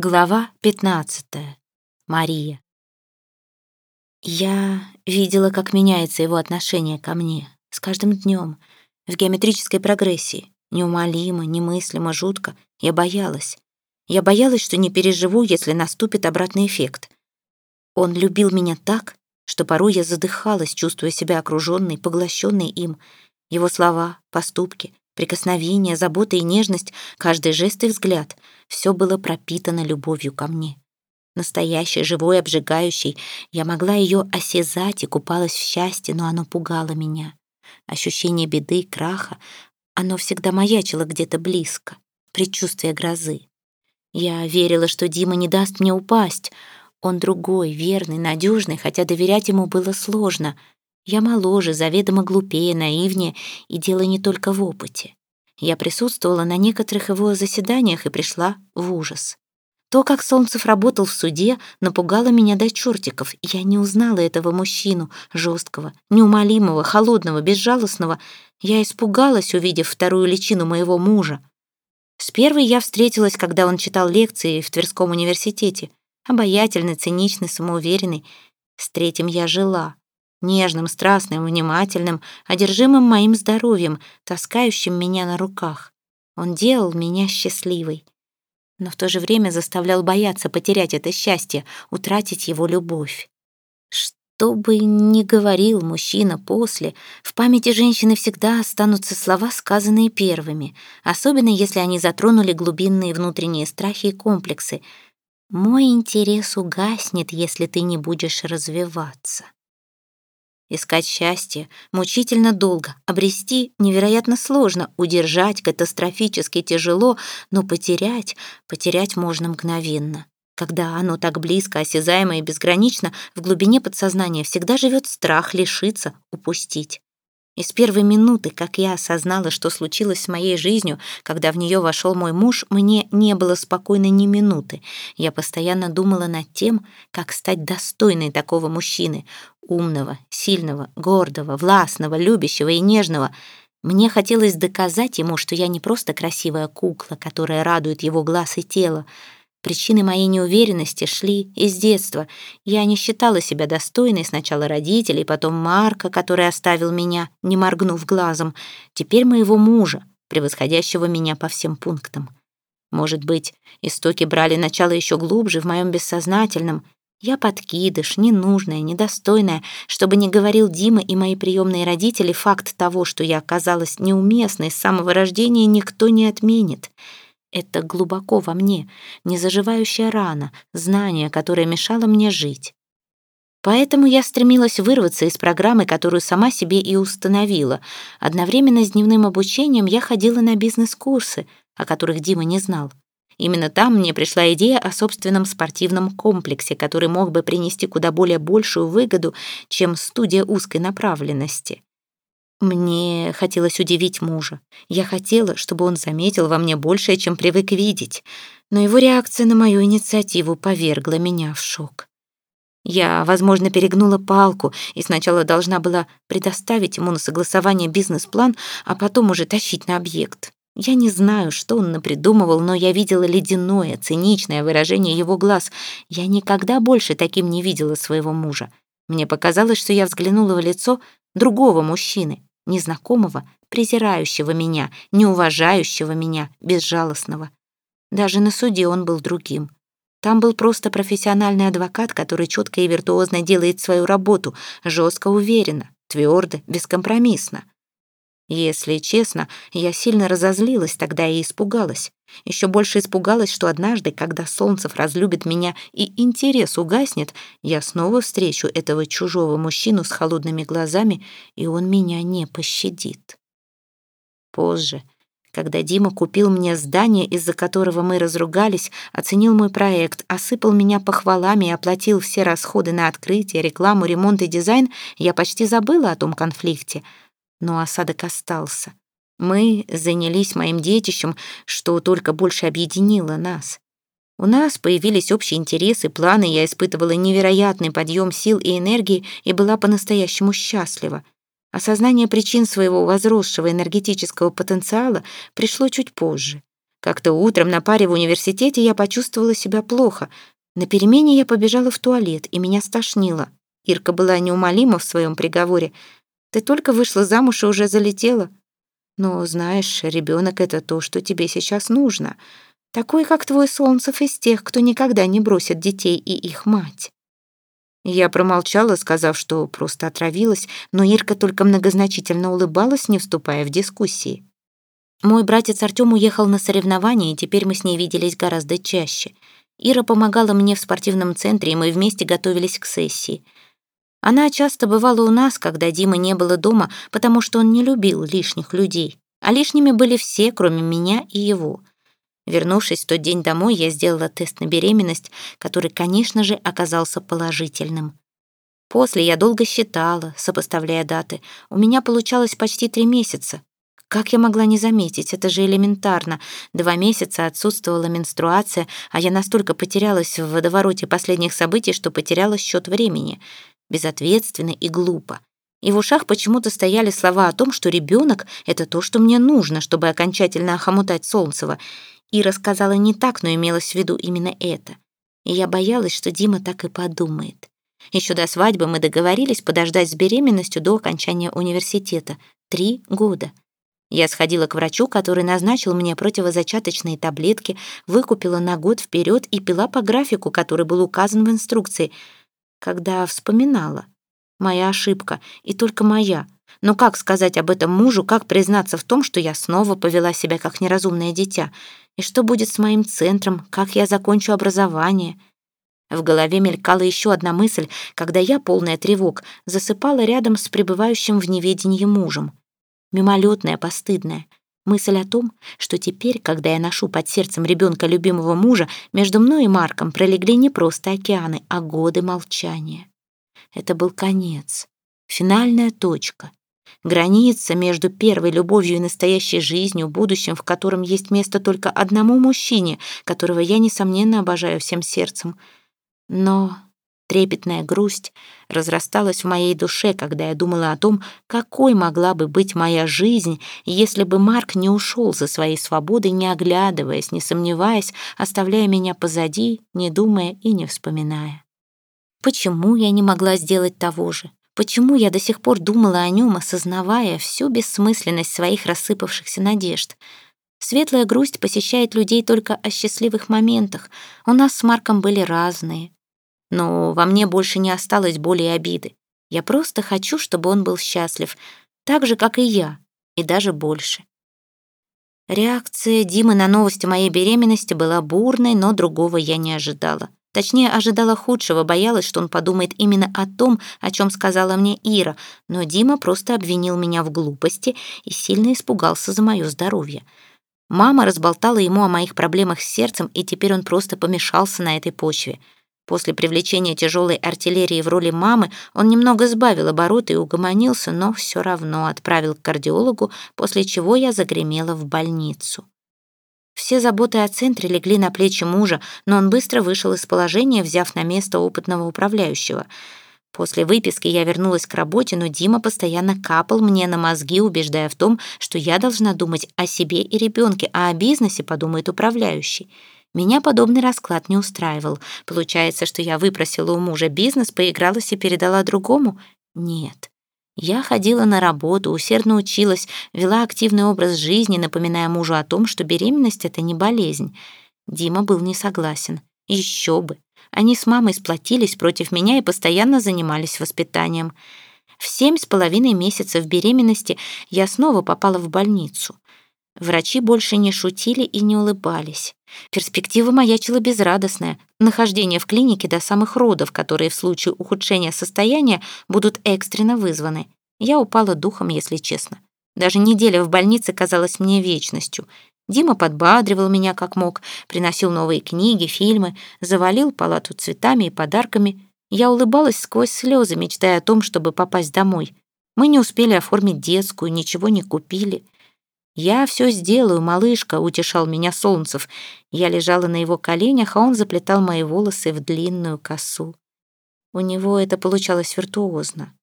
Глава 15. Мария. Я видела, как меняется его отношение ко мне с каждым днем в геометрической прогрессии. Неумолимо, немыслимо, жутко. Я боялась. Я боялась, что не переживу, если наступит обратный эффект. Он любил меня так, что порой я задыхалась, чувствуя себя окружённой, поглощенной им. Его слова, поступки, Прикосновения, забота и нежность, каждый жест и взгляд — все было пропитано любовью ко мне. Настоящей, живой, обжигающей. Я могла ее осязать и купалась в счастье, но оно пугало меня. Ощущение беды, краха, оно всегда маячило где-то близко. Предчувствие грозы. Я верила, что Дима не даст мне упасть. Он другой, верный, надежный, хотя доверять ему было сложно — я моложе, заведомо глупее, наивнее, и дело не только в опыте. Я присутствовала на некоторых его заседаниях и пришла в ужас. То, как Солнцев работал в суде, напугало меня до чертиков. Я не узнала этого мужчину, жесткого, неумолимого, холодного, безжалостного. Я испугалась, увидев вторую личину моего мужа. С первой я встретилась, когда он читал лекции в Тверском университете. Обаятельный, циничный, самоуверенный. С третьим я жила нежным, страстным, внимательным, одержимым моим здоровьем, таскающим меня на руках. Он делал меня счастливой, но в то же время заставлял бояться потерять это счастье, утратить его любовь. Что бы ни говорил мужчина после, в памяти женщины всегда останутся слова, сказанные первыми, особенно если они затронули глубинные внутренние страхи и комплексы. «Мой интерес угаснет, если ты не будешь развиваться». Искать счастье мучительно долго, обрести невероятно сложно, удержать катастрофически тяжело, но потерять, потерять можно мгновенно. Когда оно так близко, осязаемо и безгранично, в глубине подсознания всегда живет страх лишиться, упустить. И с первой минуты, как я осознала, что случилось с моей жизнью, когда в нее вошел мой муж, мне не было спокойно ни минуты. Я постоянно думала над тем, как стать достойной такого мужчины, умного, сильного, гордого, властного, любящего и нежного. Мне хотелось доказать ему, что я не просто красивая кукла, которая радует его глаз и тело, Причины моей неуверенности шли из детства. Я не считала себя достойной сначала родителей, потом Марка, который оставил меня, не моргнув глазом, теперь моего мужа, превосходящего меня по всем пунктам. Может быть, истоки брали начало еще глубже в моем бессознательном. Я подкидыш, ненужная, недостойная, чтобы не говорил Дима и мои приемные родители, факт того, что я оказалась неуместной с самого рождения, никто не отменит. Это глубоко во мне, незаживающая рана, знание, которое мешало мне жить. Поэтому я стремилась вырваться из программы, которую сама себе и установила. Одновременно с дневным обучением я ходила на бизнес-курсы, о которых Дима не знал. Именно там мне пришла идея о собственном спортивном комплексе, который мог бы принести куда более большую выгоду, чем студия узкой направленности. Мне хотелось удивить мужа. Я хотела, чтобы он заметил во мне большее, чем привык видеть. Но его реакция на мою инициативу повергла меня в шок. Я, возможно, перегнула палку и сначала должна была предоставить ему на согласование бизнес-план, а потом уже тащить на объект. Я не знаю, что он напридумывал, но я видела ледяное, циничное выражение его глаз. Я никогда больше таким не видела своего мужа. Мне показалось, что я взглянула в лицо другого мужчины, незнакомого, презирающего меня, неуважающего меня, безжалостного. Даже на суде он был другим. Там был просто профессиональный адвокат, который четко и виртуозно делает свою работу, жестко уверенно, твердо, бескомпромиссно. Если честно, я сильно разозлилась тогда и испугалась. Еще больше испугалась, что однажды, когда Солнцев разлюбит меня и интерес угаснет, я снова встречу этого чужого мужчину с холодными глазами, и он меня не пощадит. Позже, когда Дима купил мне здание, из-за которого мы разругались, оценил мой проект, осыпал меня похвалами и оплатил все расходы на открытие, рекламу, ремонт и дизайн, я почти забыла о том конфликте — но осадок остался. Мы занялись моим детищем, что только больше объединило нас. У нас появились общие интересы, планы, я испытывала невероятный подъем сил и энергии и была по-настоящему счастлива. Осознание причин своего возросшего энергетического потенциала пришло чуть позже. Как-то утром на паре в университете я почувствовала себя плохо. На перемене я побежала в туалет, и меня стошнило. Ирка была неумолима в своем приговоре. «Ты только вышла замуж и уже залетела». «Но, знаешь, ребенок — это то, что тебе сейчас нужно. Такой, как твой Солнцев, из тех, кто никогда не бросит детей и их мать». Я промолчала, сказав, что просто отравилась, но Ирка только многозначительно улыбалась, не вступая в дискуссии. Мой братец Артём уехал на соревнования, и теперь мы с ней виделись гораздо чаще. Ира помогала мне в спортивном центре, и мы вместе готовились к сессии. Она часто бывала у нас, когда Димы не было дома, потому что он не любил лишних людей. А лишними были все, кроме меня и его. Вернувшись в тот день домой, я сделала тест на беременность, который, конечно же, оказался положительным. После я долго считала, сопоставляя даты. У меня получалось почти три месяца. Как я могла не заметить? Это же элементарно. Два месяца отсутствовала менструация, а я настолько потерялась в водовороте последних событий, что потеряла счет времени. Безответственно и глупо. И в ушах почему-то стояли слова о том, что ребенок — это то, что мне нужно, чтобы окончательно охомутать Солнцева. Ира сказала не так, но имелось в виду именно это. И я боялась, что Дима так и подумает. Еще до свадьбы мы договорились подождать с беременностью до окончания университета. Три года. Я сходила к врачу, который назначил мне противозачаточные таблетки, выкупила на год вперед и пила по графику, который был указан в инструкции. Когда вспоминала. Моя ошибка, и только моя. Но как сказать об этом мужу, как признаться в том, что я снова повела себя как неразумное дитя? И что будет с моим центром? Как я закончу образование? В голове мелькала еще одна мысль, когда я, полная тревог, засыпала рядом с пребывающим в неведении мужем. Мимолетная, постыдная. Мысль о том, что теперь, когда я ношу под сердцем ребенка любимого мужа, между мной и Марком пролегли не просто океаны, а годы молчания. Это был конец, финальная точка. Граница между первой любовью и настоящей жизнью, будущим, в котором есть место только одному мужчине, которого я, несомненно, обожаю всем сердцем. Но трепетная грусть разрасталась в моей душе, когда я думала о том, какой могла бы быть моя жизнь, если бы Марк не ушел за своей свободой, не оглядываясь, не сомневаясь, оставляя меня позади, не думая и не вспоминая. Почему я не могла сделать того же? Почему я до сих пор думала о нем, осознавая всю бессмысленность своих рассыпавшихся надежд? Светлая грусть посещает людей только о счастливых моментах. У нас с Марком были разные. Но во мне больше не осталось боли и обиды. Я просто хочу, чтобы он был счастлив, так же, как и я, и даже больше. Реакция Димы на новости моей беременности была бурной, но другого я не ожидала. Точнее, ожидала худшего, боялась, что он подумает именно о том, о чем сказала мне Ира, но Дима просто обвинил меня в глупости и сильно испугался за мое здоровье. Мама разболтала ему о моих проблемах с сердцем, и теперь он просто помешался на этой почве. После привлечения тяжелой артиллерии в роли мамы он немного сбавил обороты и угомонился, но все равно отправил к кардиологу, после чего я загремела в больницу. Все заботы о центре легли на плечи мужа, но он быстро вышел из положения, взяв на место опытного управляющего. После выписки я вернулась к работе, но Дима постоянно капал мне на мозги, убеждая в том, что я должна думать о себе и ребенке, а о бизнесе подумает управляющий. Меня подобный расклад не устраивал. Получается, что я выпросила у мужа бизнес, поигралась и передала другому? Нет. Я ходила на работу, усердно училась, вела активный образ жизни, напоминая мужу о том, что беременность — это не болезнь. Дима был не согласен. Еще бы. Они с мамой сплотились против меня и постоянно занимались воспитанием. В семь с половиной месяцев беременности я снова попала в больницу. Врачи больше не шутили и не улыбались. Перспектива маячила безрадостная. Нахождение в клинике до самых родов, которые в случае ухудшения состояния будут экстренно вызваны. Я упала духом, если честно. Даже неделя в больнице казалась мне вечностью. Дима подбадривал меня как мог, приносил новые книги, фильмы, завалил палату цветами и подарками. Я улыбалась сквозь слезы, мечтая о том, чтобы попасть домой. Мы не успели оформить детскую, ничего не купили — «Я все сделаю, малышка», — утешал меня Солнцев. Я лежала на его коленях, а он заплетал мои волосы в длинную косу. У него это получалось виртуозно.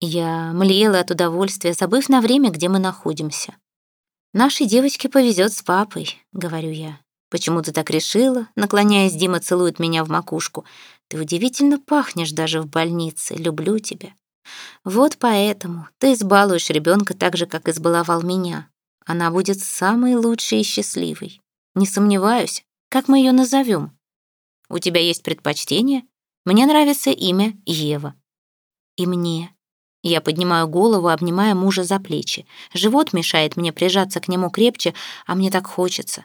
Я млела от удовольствия, забыв на время, где мы находимся. «Нашей девочке повезет с папой», — говорю я. «Почему ты так решила?» Наклоняясь, Дима целует меня в макушку. «Ты удивительно пахнешь даже в больнице. Люблю тебя». «Вот поэтому ты избалуешь ребенка так же, как избаловал меня. Она будет самой лучшей и счастливой. Не сомневаюсь. Как мы ее назовем? У тебя есть предпочтение? Мне нравится имя Ева. И мне. Я поднимаю голову, обнимая мужа за плечи. Живот мешает мне прижаться к нему крепче, а мне так хочется.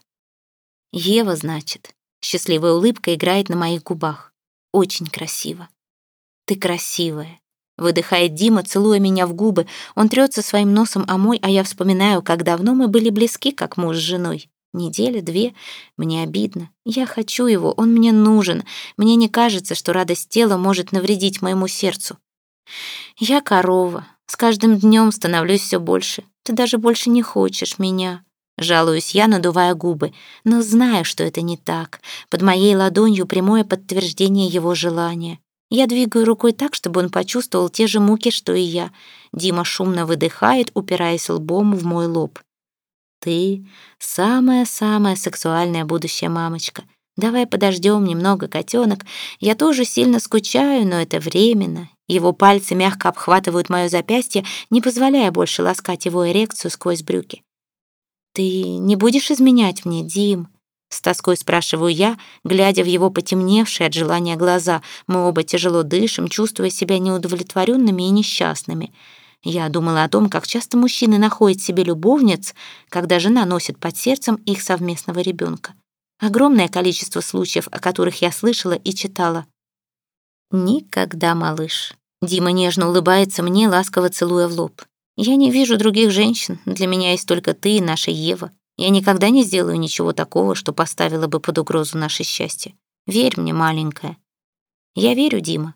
Ева, значит. Счастливая улыбка играет на моих губах. Очень красиво. Ты красивая. Выдыхает Дима, целуя меня в губы. Он трется своим носом о мой, а я вспоминаю, как давно мы были близки, как муж с женой. Неделя, две. Мне обидно. Я хочу его, он мне нужен. Мне не кажется, что радость тела может навредить моему сердцу. Я корова. С каждым днем становлюсь все больше. Ты даже больше не хочешь меня. Жалуюсь я, надувая губы, но знаю, что это не так. Под моей ладонью прямое подтверждение его желания. Я двигаю рукой так, чтобы он почувствовал те же муки, что и я. Дима шумно выдыхает, упираясь лбом в мой лоб. «Ты самая-самая сексуальная будущая мамочка. Давай подождем немного, котенок. Я тоже сильно скучаю, но это временно. Его пальцы мягко обхватывают мое запястье, не позволяя больше ласкать его эрекцию сквозь брюки. «Ты не будешь изменять мне, Дим?» С тоской спрашиваю я, глядя в его потемневшие от желания глаза. Мы оба тяжело дышим, чувствуя себя неудовлетворенными и несчастными. Я думала о том, как часто мужчины находят себе любовниц, когда жена носит под сердцем их совместного ребенка. Огромное количество случаев, о которых я слышала и читала. «Никогда, малыш». Дима нежно улыбается мне, ласково целуя в лоб. «Я не вижу других женщин. Для меня есть только ты и наша Ева. Я никогда не сделаю ничего такого, что поставило бы под угрозу наше счастье. Верь мне, маленькая». «Я верю, Дима.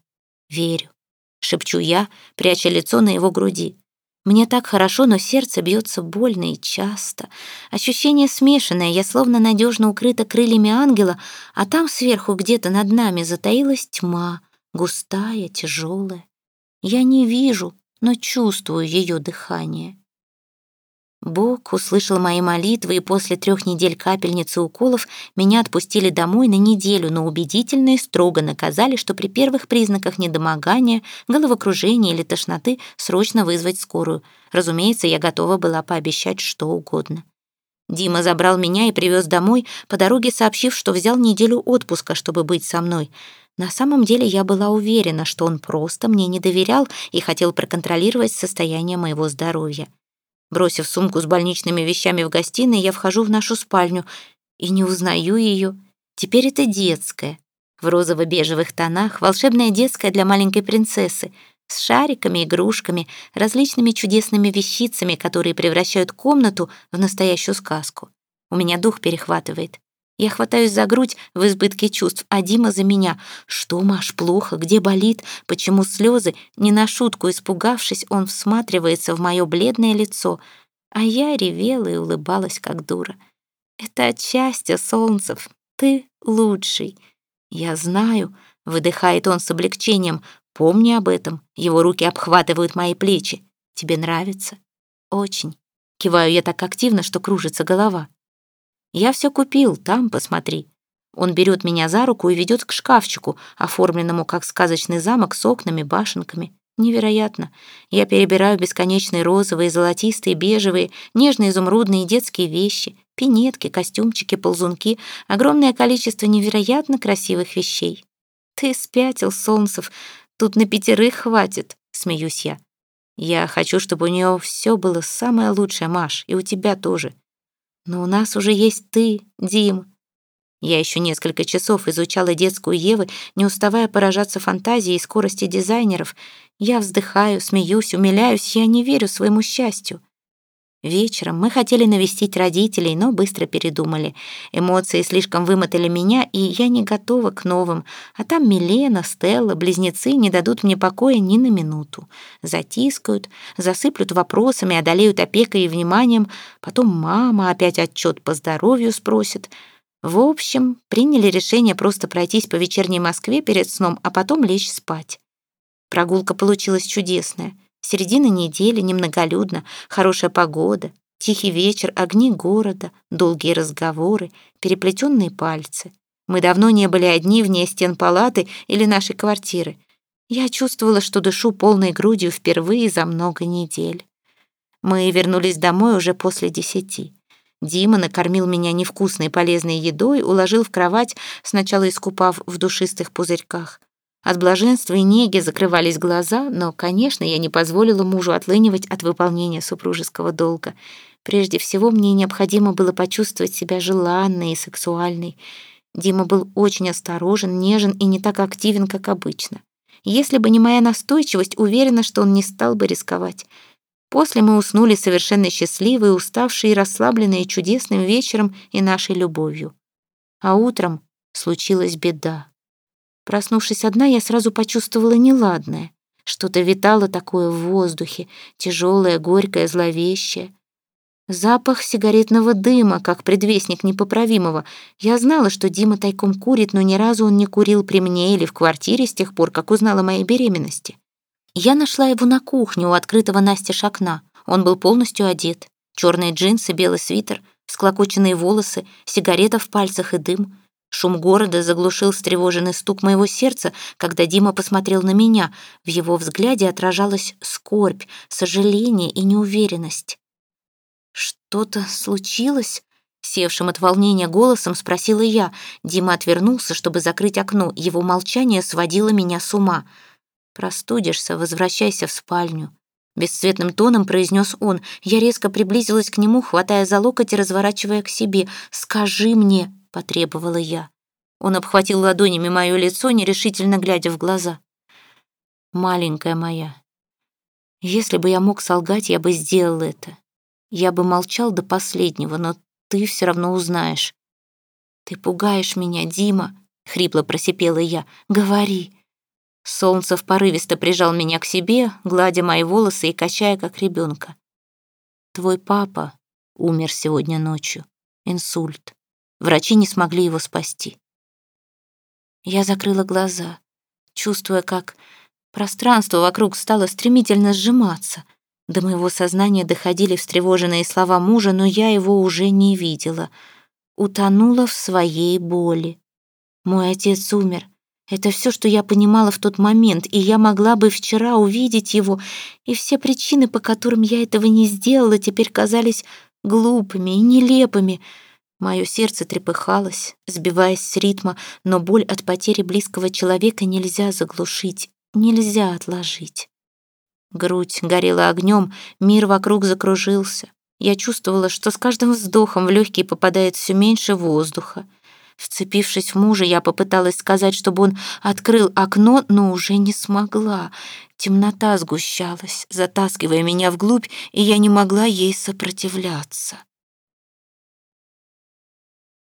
Верю», — шепчу я, пряча лицо на его груди. Мне так хорошо, но сердце бьется больно и часто. Ощущение смешанное, я словно надежно укрыта крыльями ангела, а там сверху где-то над нами затаилась тьма, густая, тяжелая. Я не вижу, но чувствую ее дыхание. Бог услышал мои молитвы, и после трех недель капельницы уколов меня отпустили домой на неделю, но убедительно и строго наказали, что при первых признаках недомогания, головокружения или тошноты срочно вызвать скорую. Разумеется, я готова была пообещать что угодно. Дима забрал меня и привез домой, по дороге сообщив, что взял неделю отпуска, чтобы быть со мной — на самом деле я была уверена, что он просто мне не доверял и хотел проконтролировать состояние моего здоровья. Бросив сумку с больничными вещами в гостиной, я вхожу в нашу спальню и не узнаю ее. Теперь это детская. В розово-бежевых тонах, волшебная детская для маленькой принцессы, с шариками, игрушками, различными чудесными вещицами, которые превращают комнату в настоящую сказку. У меня дух перехватывает. Я хватаюсь за грудь в избытке чувств, а Дима за меня. Что, Маш, плохо? Где болит? Почему слезы? Не на шутку испугавшись, он всматривается в мое бледное лицо, а я ревела и улыбалась, как дура. «Это от счастья, Солнцев. Ты лучший». «Я знаю», — выдыхает он с облегчением. «Помни об этом». Его руки обхватывают мои плечи. «Тебе нравится?» «Очень». Киваю я так активно, что кружится голова. «Я все купил, там посмотри». Он берет меня за руку и ведет к шкафчику, оформленному как сказочный замок с окнами, башенками. Невероятно. Я перебираю бесконечные розовые, золотистые, бежевые, нежные изумрудные детские вещи, пинетки, костюмчики, ползунки, огромное количество невероятно красивых вещей. «Ты спятил, Солнцев, тут на пятерых хватит», — смеюсь я. «Я хочу, чтобы у нее все было самое лучшее, Маш, и у тебя тоже. Но у нас уже есть ты, Дим. Я еще несколько часов изучала детскую Евы, не уставая поражаться фантазией и скорости дизайнеров. Я вздыхаю, смеюсь, умиляюсь, я не верю своему счастью. Вечером мы хотели навестить родителей, но быстро передумали. Эмоции слишком вымотали меня, и я не готова к новым. А там Милена, Стелла, близнецы не дадут мне покоя ни на минуту. Затискают, засыплют вопросами, одолеют опекой и вниманием. Потом мама опять отчет по здоровью спросит. В общем, приняли решение просто пройтись по вечерней Москве перед сном, а потом лечь спать. Прогулка получилась чудесная. Середина недели, немноголюдно, хорошая погода, Тихий вечер, огни города, долгие разговоры, переплетенные пальцы. Мы давно не были одни вне стен палаты или нашей квартиры. Я чувствовала, что дышу полной грудью впервые за много недель. Мы вернулись домой уже после десяти. Дима накормил меня невкусной полезной едой, уложил в кровать, сначала искупав в душистых пузырьках. От блаженства и неги закрывались глаза, но, конечно, я не позволила мужу отлынивать от выполнения супружеского долга. Прежде всего, мне необходимо было почувствовать себя желанной и сексуальной. Дима был очень осторожен, нежен и не так активен, как обычно. Если бы не моя настойчивость, уверена, что он не стал бы рисковать. После мы уснули совершенно счастливые, уставшие и расслабленные чудесным вечером и нашей любовью. А утром случилась беда. Проснувшись одна, я сразу почувствовала неладное. Что-то витало такое в воздухе, тяжелое, горькое, зловещее. Запах сигаретного дыма, как предвестник непоправимого. Я знала, что Дима тайком курит, но ни разу он не курил при мне или в квартире с тех пор, как узнала о моей беременности. Я нашла его на кухне у открытого настежь окна. Он был полностью одет. Черные джинсы, белый свитер, склокоченные волосы, сигарета в пальцах и дым. Шум города заглушил встревоженный стук моего сердца, когда Дима посмотрел на меня. В его взгляде отражалась скорбь, сожаление и неуверенность. «Что-то случилось?» Севшим от волнения голосом спросила я. Дима отвернулся, чтобы закрыть окно. Его молчание сводило меня с ума. «Простудишься, возвращайся в спальню». Бесцветным тоном произнес он. Я резко приблизилась к нему, хватая за локоть и разворачивая к себе. «Скажи мне», — потребовала я. Он обхватил ладонями мое лицо, нерешительно глядя в глаза. «Маленькая моя, если бы я мог солгать, я бы сделал это. Я бы молчал до последнего, но ты все равно узнаешь. Ты пугаешь меня, Дима, хрипло просипела я. Говори. Солнце порывисто прижал меня к себе, гладя мои волосы и качая, как ребенка. Твой папа умер сегодня ночью. Инсульт. Врачи не смогли его спасти. Я закрыла глаза, чувствуя, как пространство вокруг стало стремительно сжиматься — до моего сознания доходили встревоженные слова мужа, но я его уже не видела. Утонула в своей боли. Мой отец умер. Это все, что я понимала в тот момент, и я могла бы вчера увидеть его, и все причины, по которым я этого не сделала, теперь казались глупыми и нелепыми. Мое сердце трепыхалось, сбиваясь с ритма, но боль от потери близкого человека нельзя заглушить, нельзя отложить. Грудь горела огнем, мир вокруг закружился. Я чувствовала, что с каждым вздохом в легкие попадает все меньше воздуха. Вцепившись в мужа, я попыталась сказать, чтобы он открыл окно, но уже не смогла. Темнота сгущалась, затаскивая меня вглубь, и я не могла ей сопротивляться.